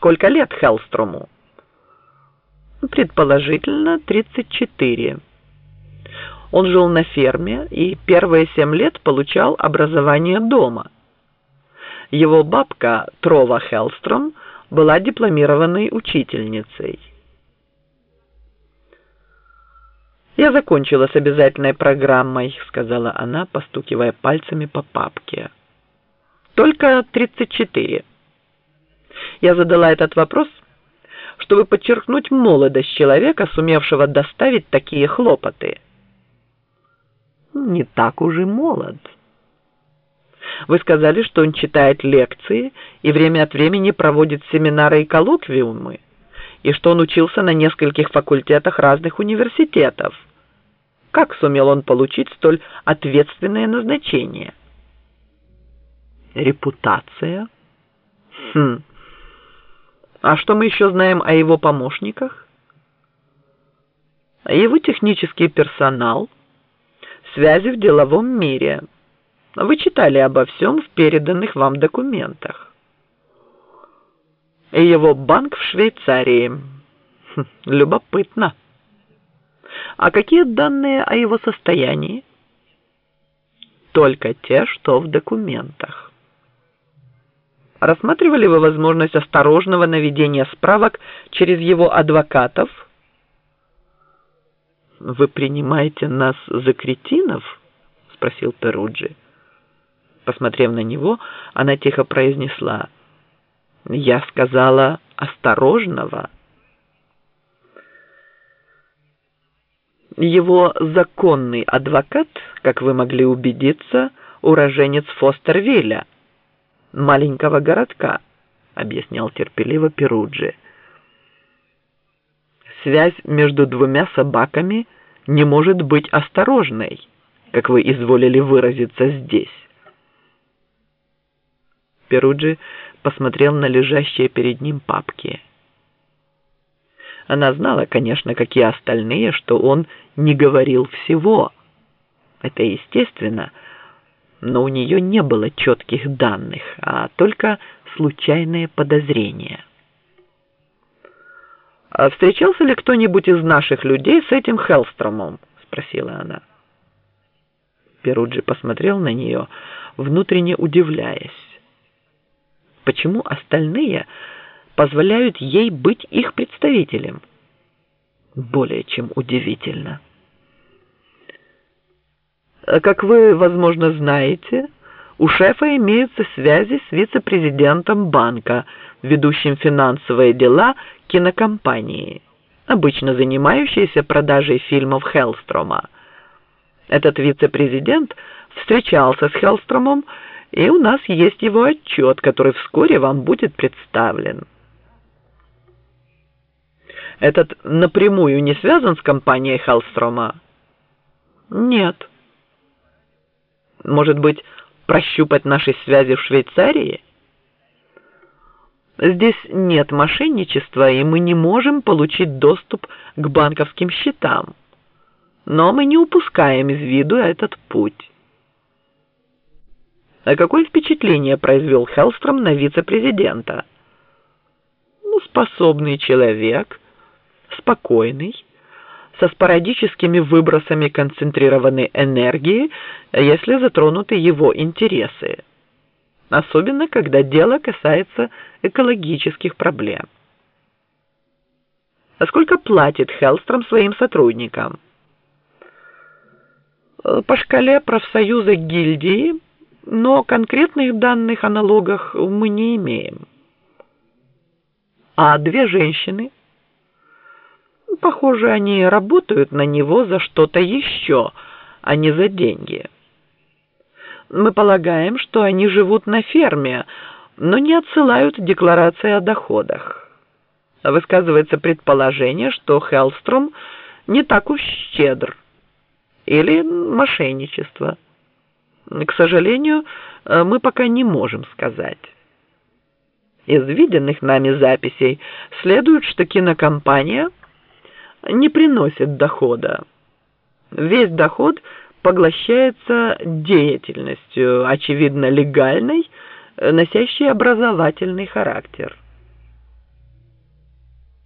Сколько лет Хеллстрому? Предположительно, 34. Он жил на ферме и первые семь лет получал образование дома. Его бабка Трова Хеллстром была дипломированной учительницей. «Я закончила с обязательной программой», — сказала она, постукивая пальцами по папке. «Только 34. Я задала этот вопрос, чтобы подчеркнуть молодость человека, сумевшего доставить такие хлопоты. Не так уж и молод. Вы сказали, что он читает лекции и время от времени проводит семинары и коллоквиумы, и что он учился на нескольких факультетах разных университетов. Как сумел он получить столь ответственное назначение? Репутация? Хм. А что мы еще знаем о его помощниках? Его технический персонал, связи в деловом мире. Вы читали обо всем в переданных вам документах. И его банк в Швейцарии. Хм, любопытно. А какие данные о его состоянии? Только те, что в документах. Рассматривали вы возможность осторожного наведения справок через его адвокатов? «Вы принимаете нас за кретинов?» — спросил Перуджи. Посмотрев на него, она тихо произнесла. «Я сказала осторожного». Его законный адвокат, как вы могли убедиться, уроженец Фостервилля, маленького городка», — объяснял терпеливо Перуджи. «Связь между двумя собаками не может быть осторожной, как вы изволили выразиться здесь». Перуджи посмотрел на лежащие перед ним папки. Она знала, конечно, как и остальные, что он не говорил всего. Это естественно, — но у нее не было четких данных, а только случайные подозрения. «А встречался ли кто-нибудь из наших людей с этим Хелстромом?» — спросила она. Перуджи посмотрел на нее, внутренне удивляясь. Почему остальные позволяют ей быть их представителем? Более чем удивительно. Как вы, возможно, знаете, у шефа имеются связи с вице-президентом банка, ведущим финансовые дела кинокомпании, обычно занимающейся продажей фильмов Хеллстрома. Этот вице-президент встречался с Хеллстромом, и у нас есть его отчет, который вскоре вам будет представлен. Этот напрямую не связан с компанией Хеллстрома? Нет. Может быть, прощупать наши связи в Швейцарии? Здесь нет мошенничества, и мы не можем получить доступ к банковским счетам. Но мы не упускаем из виду этот путь. А какое впечатление произвел Хеллстром на вице-президента? Ну, способный человек, спокойный, со спорадическими выбросами концентрированной энергии, если затронуты его интересы. Особенно, когда дело касается экологических проблем. А сколько платит Хеллстром своим сотрудникам? По шкале профсоюза гильдии, но конкретных данных о налогах мы не имеем. А две женщины – Похоже, они работают на него за что-то еще, а не за деньги. Мы полагаем, что они живут на ферме, но не отсылают декларации о доходах. Высказывается предположение, что Хеллстром не так уж щедр. Или мошенничество. К сожалению, мы пока не можем сказать. Из виденных нами записей следует, что кинокомпания – не приносит дохода. Весь доход поглощается деятельностью, очевидно легальной, носящей образовательный характер.